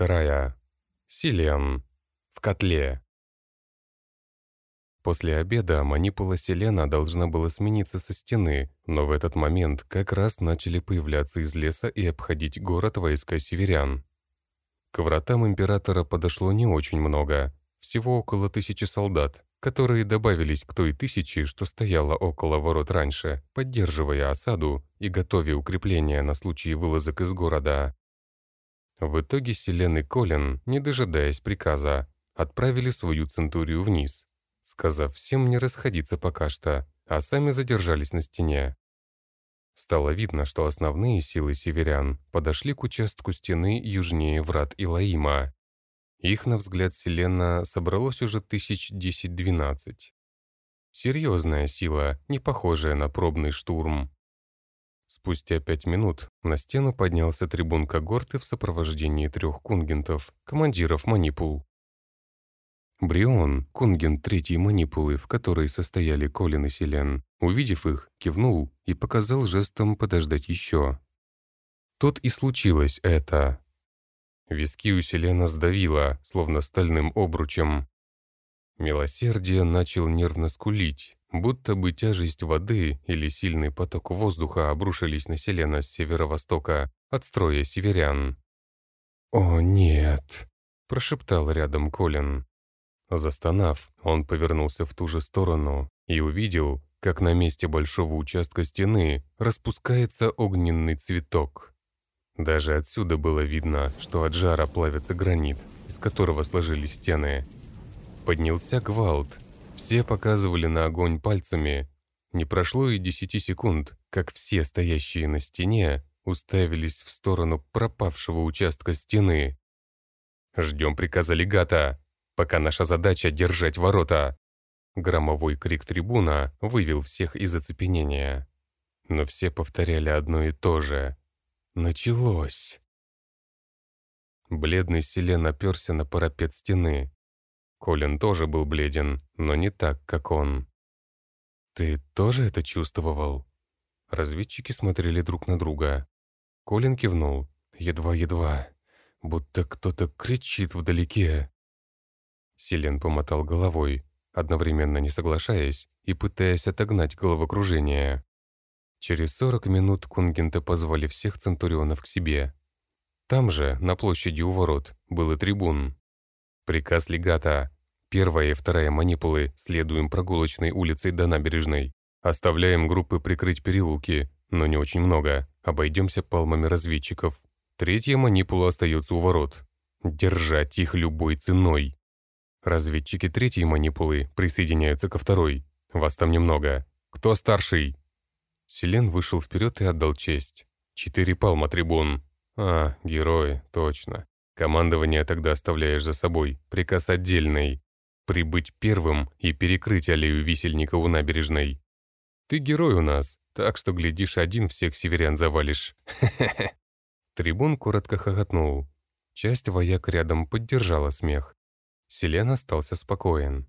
Вторая. Селен. В котле. После обеда манипула Селена должна была смениться со стены, но в этот момент как раз начали появляться из леса и обходить город войска северян. К вратам императора подошло не очень много, всего около тысячи солдат, которые добавились к той тысячи, что стояла около ворот раньше, поддерживая осаду и готовя укрепления на случай вылазок из города. В итоге Селен и Колин, не дожидаясь приказа, отправили свою центурию вниз, сказав всем не расходиться пока что, а сами задержались на стене. Стало видно, что основные силы северян подошли к участку стены южнее врат Илаима. Их, на взгляд Селена, собралось уже тысяч десять-двенадцать. Серьезная сила, не похожая на пробный штурм. Спустя пять минут на стену поднялся трибун когорты в сопровождении трех кунгентов, командиров манипул. Брион, кунгент третьей манипулы, в которой состояли Колин и Селен, увидев их, кивнул и показал жестом подождать еще. Тут и случилось это. Виски у Селена сдавило, словно стальным обручем. Милосердие начал нервно скулить, будто бы тяжесть воды или сильный поток воздуха обрушились на Селена с северо-востока от северян. «О, нет!» — прошептал рядом Колин. Застонав, он повернулся в ту же сторону и увидел, как на месте большого участка стены распускается огненный цветок. Даже отсюда было видно, что от жара плавится гранит, из которого сложились стены. Поднялся гвалт, все показывали на огонь пальцами. Не прошло и десяти секунд, как все стоящие на стене уставились в сторону пропавшего участка стены. «Ждем приказа легата, пока наша задача — держать ворота!» Громовой крик трибуна вывел всех из оцепенения. Но все повторяли одно и то же. «Началось!» Бледный Селен оперся на парапет стены. Колин тоже был бледен, но не так, как он. «Ты тоже это чувствовал?» Разведчики смотрели друг на друга. Колин кивнул, едва-едва, будто кто-то кричит вдалеке. Селен помотал головой, одновременно не соглашаясь и пытаясь отогнать головокружение. Через 40 минут Кунгента позвали всех центурионов к себе. Там же, на площади у ворот, был и трибун. Приказ легата. Первая и вторая манипулы следуем прогулочной улицей до набережной. Оставляем группы прикрыть переулки, но не очень много. Обойдемся палмами разведчиков. Третья манипула остается у ворот. Держать их любой ценой. Разведчики третьей манипулы присоединяются ко второй. Вас там немного. Кто старший? Селен вышел вперед и отдал честь. Четыре палма трибун. А, герой, точно. Командование тогда оставляешь за собой. Приказ отдельный. Прибыть первым и перекрыть аллею висельника у набережной. Ты герой у нас, так что, глядишь, один всех северян завалишь. Трибун коротко хохотнул. Часть вояк рядом поддержала смех. Селен остался спокоен.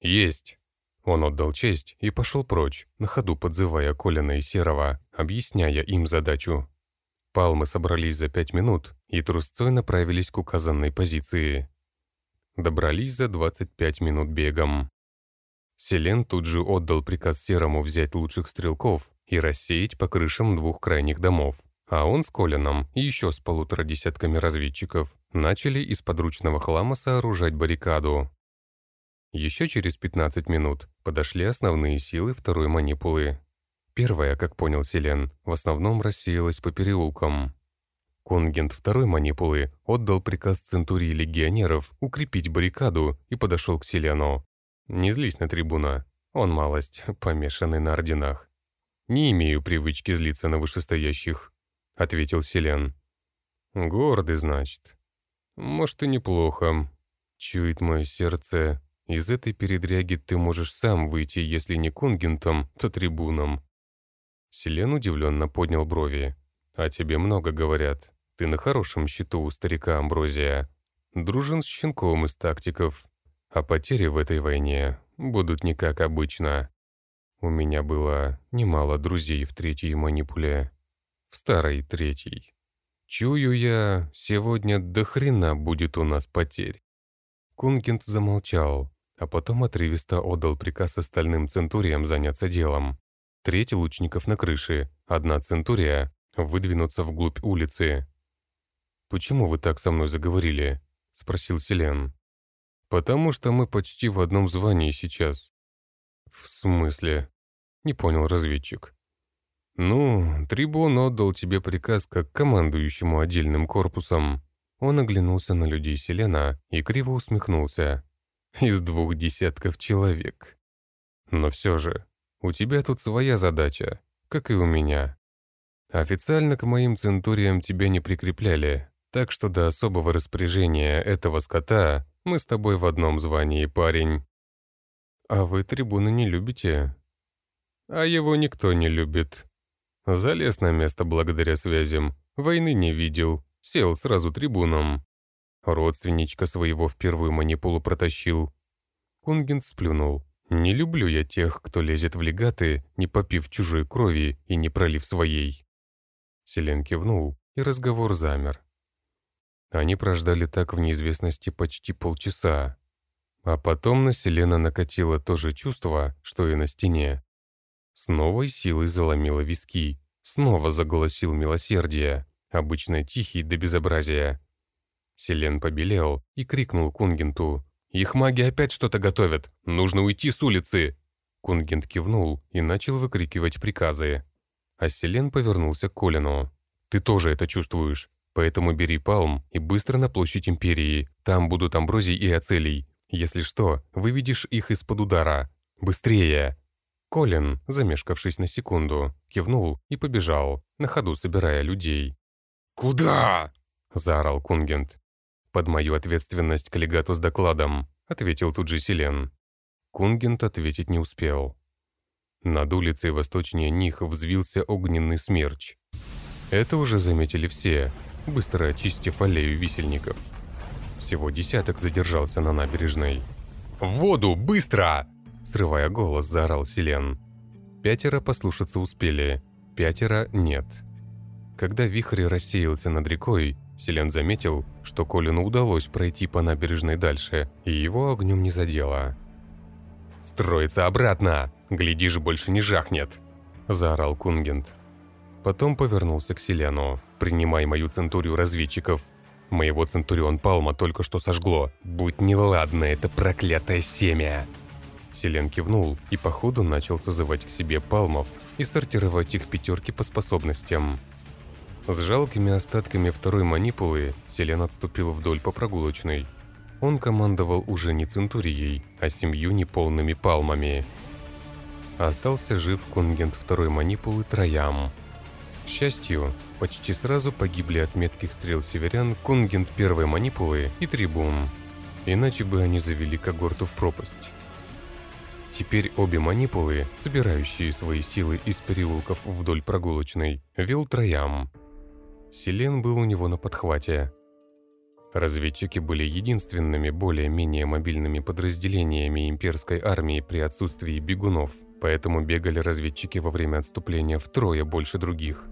«Есть!» Он отдал честь и пошел прочь, на ходу подзывая Колина и Серого, объясняя им задачу. Палмы собрались за пять минут и трусцой направились к указанной позиции. Добрались за 25 минут бегом. Селен тут же отдал приказ Серому взять лучших стрелков и рассеять по крышам двух крайних домов, а он с Колином и еще с полутора десятками разведчиков начали из подручного хлама сооружать баррикаду. Еще через 15 минут подошли основные силы второй манипулы. Первая, как понял Селен, в основном рассеялась по переулкам. Конгент второй манипулы отдал приказ центурии легионеров укрепить баррикаду и подошел к Селену. «Не злись на трибуна, он малость, помешанный на орденах. Не имею привычки злиться на вышестоящих», — ответил Селен. «Гордый, значит. Может, и неплохо. Чует мое сердце. Из этой передряги ты можешь сам выйти, если не конгентом, то трибуном. Селен удивленно поднял брови. «О тебе много говорят. Ты на хорошем счету у старика Амброзия. Дружен с щенком из тактиков. А потери в этой войне будут не как обычно. У меня было немало друзей в третьей манипуле. В старой третьей. Чую я, сегодня до хрена будет у нас потерь. Кунгент замолчал, а потом отрывисто отдал приказ остальным центуриям заняться делом. Треть лучников на крыше, одна центурия выдвинуться вглубь улицы. «Почему вы так со мной заговорили?» — спросил Селен. «Потому что мы почти в одном звании сейчас». «В смысле?» — не понял разведчик. «Ну, трибун отдал тебе приказ как командующему отдельным корпусом». Он оглянулся на людей Селена и криво усмехнулся. «Из двух десятков человек. Но все же, у тебя тут своя задача, как и у меня. Официально к моим центуриям тебя не прикрепляли, так что до особого распоряжения этого скота мы с тобой в одном звании, парень. А вы трибуны не любите? А его никто не любит. Залез на место благодаря связям, войны не видел, сел сразу трибуном. Родственничка своего в первую манипулу протащил. Кунгент сплюнул. «Не люблю я тех, кто лезет в легаты, не попив чужой крови и не пролив своей». Селен кивнул, и разговор замер. Они прождали так в неизвестности почти полчаса. А потом на Селена накатило то же чувство, что и на стене. С новой силой заломило виски, снова заголосил милосердие, обычно тихий до безобразия. Селен побелел и крикнул Кунгенту. «Их маги опять что-то готовят! Нужно уйти с улицы!» Кунгент кивнул и начал выкрикивать приказы. А Селен повернулся к Колину. «Ты тоже это чувствуешь. Поэтому бери палм и быстро на площадь Империи. Там будут Амброзий и Ацелий. Если что, выведешь их из-под удара. Быстрее!» Колин, замешкавшись на секунду, кивнул и побежал, на ходу собирая людей. «Куда?» — заорал Кунгент. «Под мою ответственность к легату с докладом», — ответил тут же Селен. Кунгент ответить не успел. Над улицей восточнее них взвился огненный смерч. Это уже заметили все, быстро очистив аллею висельников. Всего десяток задержался на набережной. «В воду! Быстро!» Срывая голос, заорал Селен. Пятеро послушаться успели, пятеро нет. Когда вихрь рассеялся над рекой, Селен заметил, что Колину удалось пройти по набережной дальше, и его огнем не задело. «Строится обратно! Глядишь, больше не жахнет!» – заорал Кунгент. Потом повернулся к Селену. «Принимай мою центурию разведчиков. Моего центурион Палма только что сожгло. Будь неладно это проклятое семя!» Селен кивнул и по ходу начал созывать к себе палмов и сортировать их пятерки по способностям. С жалкими остатками второй манипулы Селен отступил вдоль по прогулочной. Он командовал уже не центурией, а семью неполными палмами. Остался жив конгент второй манипулы Троям – к счастью, почти сразу погибли от метких стрел северян Конгент первой манипулы и Трибун, иначе бы они завели когорту в пропасть. Теперь обе манипулы, собирающие свои силы из переулков вдоль прогулочной, вел троям. Селен был у него на подхвате. Разведчики были единственными более-менее мобильными подразделениями имперской армии при отсутствии бегунов, поэтому бегали разведчики во время отступления втрое больше других.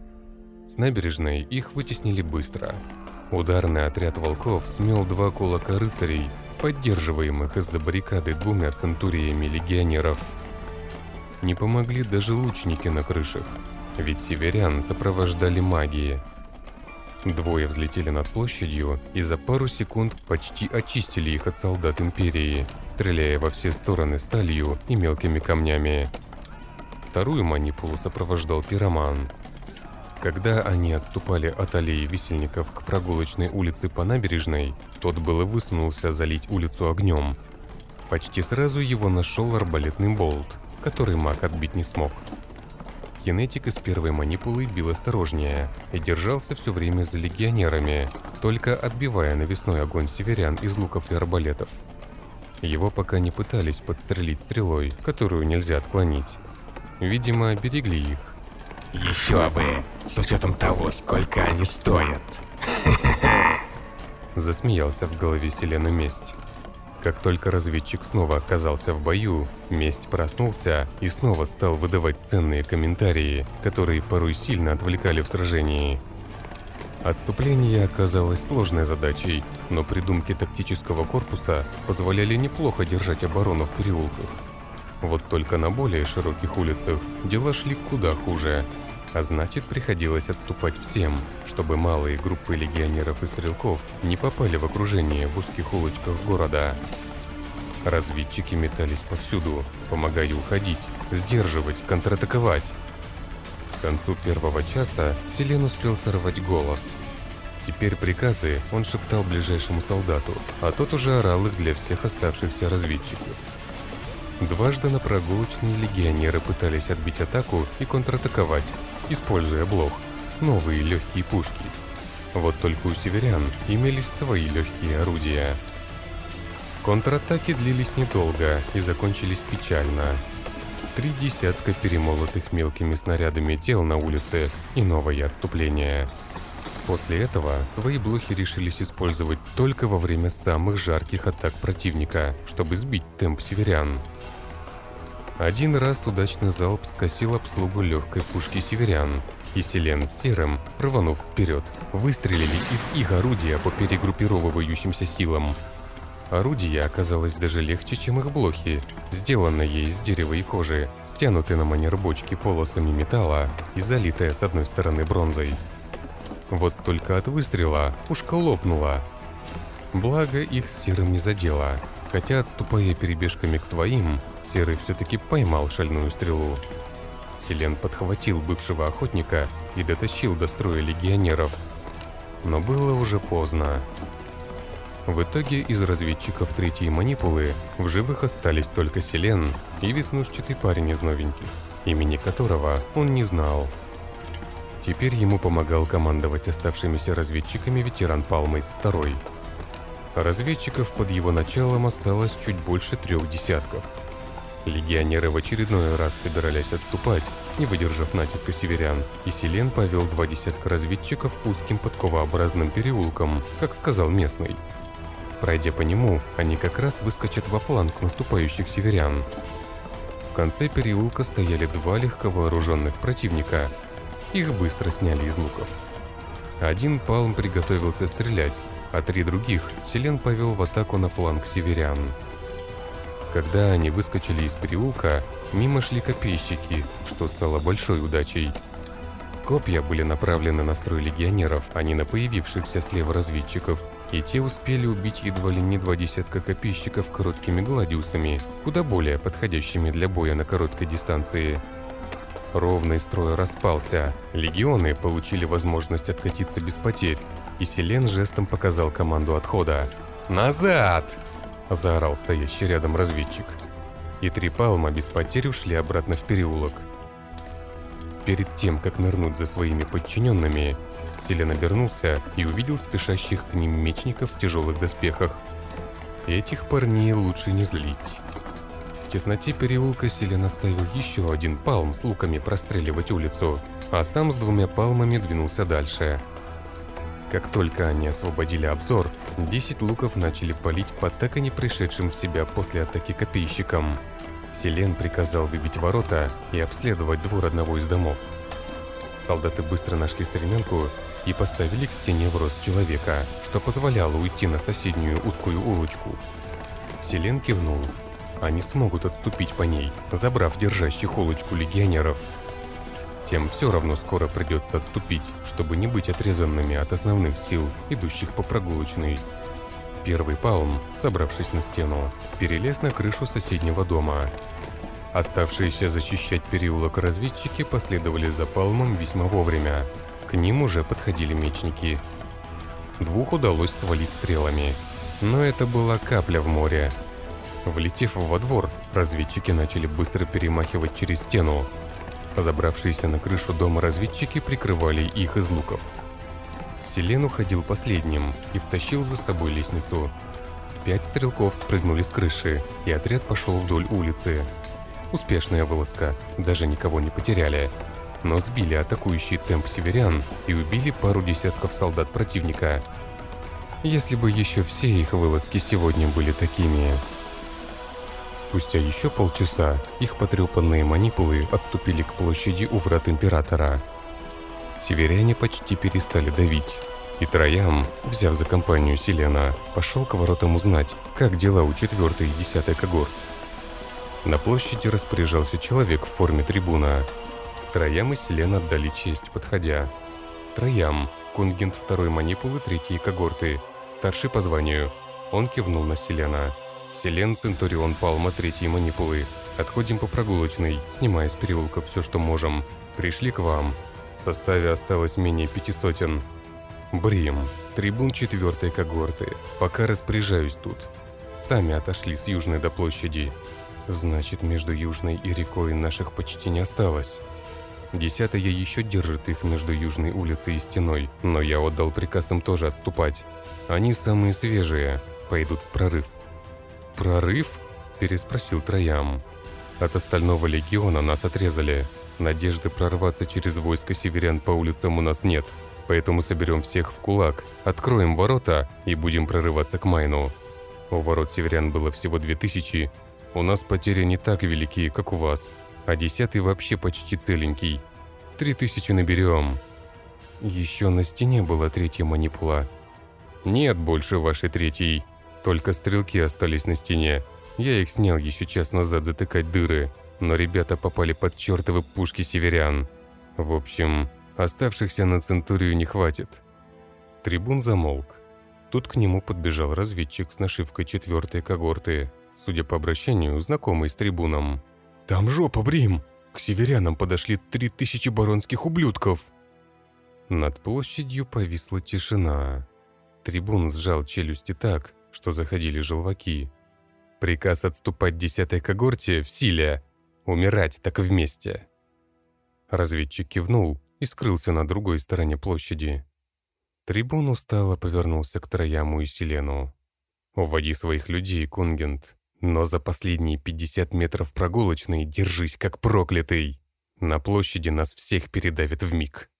С набережной их вытеснили быстро. Ударный отряд волков смел два кулака рыцарей, поддерживаемых из-за баррикады двумя центуриями легионеров. Не помогли даже лучники на крышах, ведь северян сопровождали магии. Двое взлетели над площадью и за пару секунд почти очистили их от солдат Империи, стреляя во все стороны сталью и мелкими камнями. Вторую манипулу сопровождал пироман – когда они отступали от аллеи висельников к прогулочной улице по набережной, тот было высунулся залить улицу огнем. Почти сразу его нашел арбалетный болт, который маг отбить не смог. Кинетик из первой манипулы бил осторожнее и держался все время за легионерами, только отбивая навесной огонь северян из луков и арбалетов. Его пока не пытались подстрелить стрелой, которую нельзя отклонить. Видимо, берегли их. Еще бы, с учетом того, сколько они стоят. Засмеялся в голове Селена Месть. Как только разведчик снова оказался в бою, Месть проснулся и снова стал выдавать ценные комментарии, которые порой сильно отвлекали в сражении. Отступление оказалось сложной задачей, но придумки тактического корпуса позволяли неплохо держать оборону в переулках. Вот только на более широких улицах дела шли куда хуже, а значит приходилось отступать всем, чтобы малые группы легионеров и стрелков не попали в окружение в узких улочках города. Разведчики метались повсюду, помогая уходить, сдерживать, контратаковать. К концу первого часа Селен успел сорвать голос. Теперь приказы он шептал ближайшему солдату, а тот уже орал их для всех оставшихся разведчиков. Дважды на прогулочные легионеры пытались отбить атаку и контратаковать, используя блок, новые легкие пушки. Вот только у северян имелись свои легкие орудия. Контратаки длились недолго и закончились печально. Три десятка перемолотых мелкими снарядами тел на улице и новое отступление. После этого свои блохи решились использовать только во время самых жарких атак противника, чтобы сбить темп северян. Один раз удачный залп скосил обслугу легкой пушки северян, и Селен с Серым, рванув вперед, выстрелили из их орудия по перегруппировывающимся силам. Орудие оказалось даже легче, чем их блохи, сделанное из дерева и кожи, стянутые на манер бочки полосами металла и залитое с одной стороны бронзой. Вот только от выстрела пушка лопнула. Благо их Серым не задело, хотя отступая перебежками к своим, Серый все-таки поймал шальную стрелу. Селен подхватил бывшего охотника и дотащил до строя легионеров. Но было уже поздно. В итоге из разведчиков третьей манипулы в живых остались только Селен и веснушчатый парень из новеньких, имени которого он не знал. Теперь ему помогал командовать оставшимися разведчиками ветеран Палмейс второй. Разведчиков под его началом осталось чуть больше трех десятков – Легионеры в очередной раз собирались отступать, не выдержав натиска северян, и Селен повел два десятка разведчиков узким подковообразным переулком, как сказал местный. Пройдя по нему, они как раз выскочат во фланг наступающих северян. В конце переулка стояли два легковооруженных противника. Их быстро сняли из луков. Один палм приготовился стрелять, а три других Селен повел в атаку на фланг северян. Когда они выскочили из переулка, мимо шли копейщики, что стало большой удачей. Копья были направлены на строй легионеров, а не на появившихся слева разведчиков, и те успели убить едва ли не два десятка копейщиков короткими гладиусами, куда более подходящими для боя на короткой дистанции. Ровный строй распался, легионы получили возможность откатиться без потерь, и Селен жестом показал команду отхода. «Назад!» — заорал стоящий рядом разведчик. И три палма без потерь ушли обратно в переулок. Перед тем, как нырнуть за своими подчиненными, Селен обернулся и увидел спешащих к ним мечников в тяжелых доспехах. Этих парней лучше не злить. Тесноте переулка Селен оставил еще один палм с луками простреливать улицу, а сам с двумя палмами двинулся дальше. Как только они освободили обзор, 10 луков начали палить по так и не пришедшим в себя после атаки копейщикам. Селен приказал выбить ворота и обследовать двор одного из домов. Солдаты быстро нашли стремянку и поставили к стене в рост человека, что позволяло уйти на соседнюю узкую улочку. Селен кивнул. Они смогут отступить по ней, забрав держащих улочку легионеров – тем все равно скоро придется отступить, чтобы не быть отрезанными от основных сил, идущих по прогулочной. Первый палм, забравшись на стену, перелез на крышу соседнего дома. Оставшиеся защищать переулок разведчики последовали за палмом весьма вовремя. К ним уже подходили мечники. Двух удалось свалить стрелами. Но это была капля в море. Влетев во двор, разведчики начали быстро перемахивать через стену, Забравшиеся на крышу дома разведчики прикрывали их из луков. Селен уходил последним и втащил за собой лестницу. Пять стрелков спрыгнули с крыши, и отряд пошел вдоль улицы. Успешная вылазка, даже никого не потеряли. Но сбили атакующий темп северян и убили пару десятков солдат противника. Если бы еще все их вылазки сегодня были такими, Спустя еще полчаса их потрепанные манипулы отступили к площади у врат Императора. Северяне почти перестали давить, И Троям, взяв за компанию Селена, пошел к воротам узнать, как дела у четвертой и десятой когорт. На площади распоряжался человек в форме трибуна. Троям и Селен отдали честь, подходя. Троям, кунгент второй манипулы третьей когорты, старший по званию. Он кивнул на Селена. Селен, Центурион, Палма, третьей манипулы. Отходим по прогулочной, снимая с переулка все, что можем. Пришли к вам. В составе осталось менее пяти сотен. Брим, трибун четвертой когорты. Пока распоряжаюсь тут. Сами отошли с южной до площади. Значит, между Южной и рекой наших почти не осталось. Десятая еще держит их между Южной улицей и стеной, но я отдал приказ им тоже отступать. Они самые свежие, пойдут в прорыв. «Прорыв?» – переспросил Троям. «От остального легиона нас отрезали. Надежды прорваться через войско северян по улицам у нас нет, поэтому соберем всех в кулак, откроем ворота и будем прорываться к Майну. У ворот северян было всего две тысячи, у нас потери не так велики, как у вас, а десятый вообще почти целенький. Три тысячи наберем. Еще на стене была третья манипула. Нет больше вашей третьей, только стрелки остались на стене. Я их снял еще час назад затыкать дыры, но ребята попали под чертовы пушки северян. В общем, оставшихся на Центурию не хватит. Трибун замолк. Тут к нему подбежал разведчик с нашивкой четвертой когорты судя по обращению, знакомый с трибуном. «Там жопа, Брим! К северянам подошли три тысячи баронских ублюдков!» Над площадью повисла тишина. Трибун сжал челюсти так, что заходили желваки. Приказ отступать десятой когорте в силе. Умирать так вместе. Разведчик кивнул и скрылся на другой стороне площади. Трибун устало повернулся к Трояму и Селену. «Уводи своих людей, Кунгент. Но за последние 50 метров прогулочной держись как проклятый. На площади нас всех передавят в миг.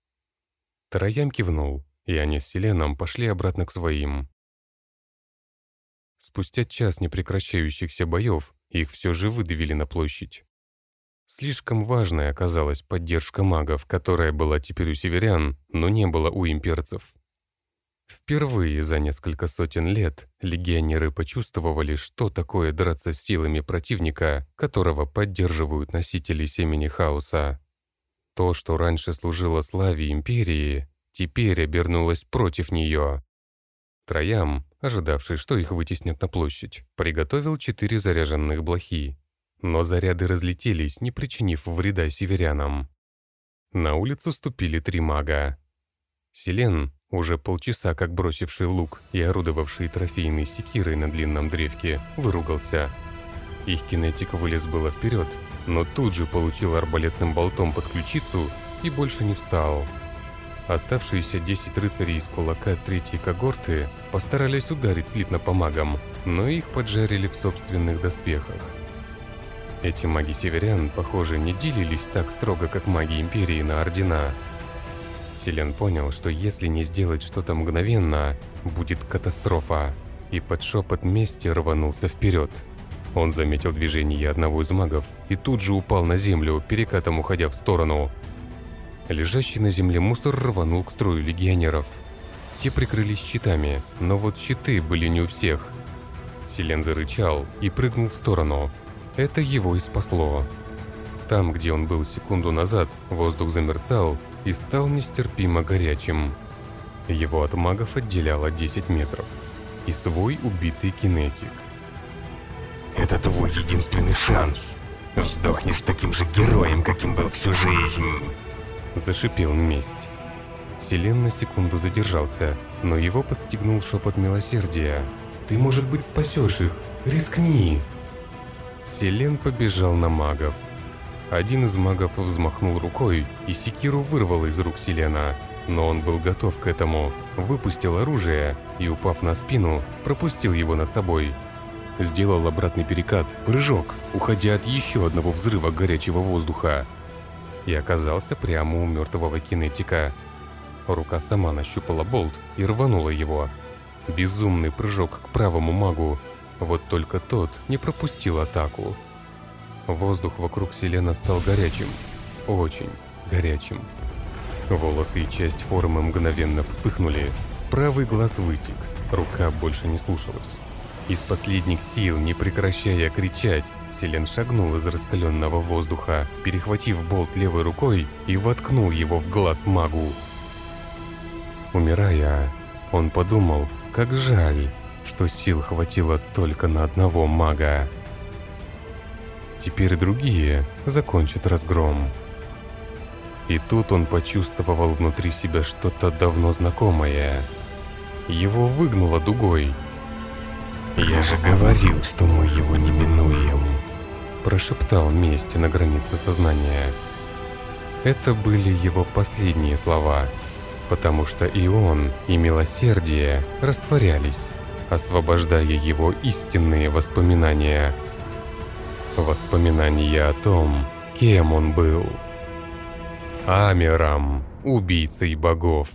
Троям кивнул, и они с Селеном пошли обратно к своим. Спустя час непрекращающихся боев их все же выдавили на площадь. Слишком важной оказалась поддержка магов, которая была теперь у северян, но не было у имперцев. Впервые за несколько сотен лет легионеры почувствовали, что такое драться с силами противника, которого поддерживают носители семени хаоса. То, что раньше служило славе империи, теперь обернулось против нее. Троям, ожидавший, что их вытеснят на площадь, приготовил четыре заряженных блохи. Но заряды разлетелись, не причинив вреда северянам. На улицу ступили три мага. Селен, уже полчаса как бросивший лук и орудовавший трофейной секирой на длинном древке, выругался. Их кинетик вылез было вперед, но тут же получил арбалетным болтом под ключицу и больше не встал. Оставшиеся 10 рыцарей из кулака третьей когорты постарались ударить слитно по магам, но их поджарили в собственных доспехах. Эти маги-северян, похоже, не делились так строго, как маги Империи на ордена – Селен понял, что если не сделать что-то мгновенно, будет катастрофа, и под шепот мести рванулся вперед. Он заметил движение одного из магов и тут же упал на землю, перекатом уходя в сторону. Лежащий на земле мусор рванул к строю легионеров. Те прикрылись щитами, но вот щиты были не у всех. Селен зарычал и прыгнул в сторону. Это его и спасло. Там, где он был секунду назад, воздух замерцал, и стал нестерпимо горячим. Его от магов отделяло 10 метров. И свой убитый кинетик. «Это твой единственный шанс. Сдохнешь таким же героем, каким был всю жизнь!» Зашипел месть. Селен на секунду задержался, но его подстегнул шепот милосердия. «Ты, может быть, спасешь их! Рискни!» Селен побежал на магов. Один из магов взмахнул рукой, и секиру вырвало из рук Селена. Но он был готов к этому, выпустил оружие и, упав на спину, пропустил его над собой. Сделал обратный перекат, прыжок, уходя от еще одного взрыва горячего воздуха. И оказался прямо у мертвого кинетика. Рука сама нащупала болт и рванула его. Безумный прыжок к правому магу. Вот только тот не пропустил атаку. Воздух вокруг Селена стал горячим. Очень горячим. Волосы и часть формы мгновенно вспыхнули. Правый глаз вытек, рука больше не слушалась. Из последних сил, не прекращая кричать, Селен шагнул из раскаленного воздуха, перехватив болт левой рукой и воткнул его в глаз магу. Умирая, он подумал, как жаль, что сил хватило только на одного мага. Теперь другие закончат разгром. И тут он почувствовал внутри себя что-то давно знакомое. Его выгнуло дугой. «Я же говорил, что мы его не минуем», – прошептал месть на границе сознания. Это были его последние слова, потому что и он, и милосердие растворялись, освобождая его истинные воспоминания. Воспоминания о том, кем он был. Амером, убийцей богов.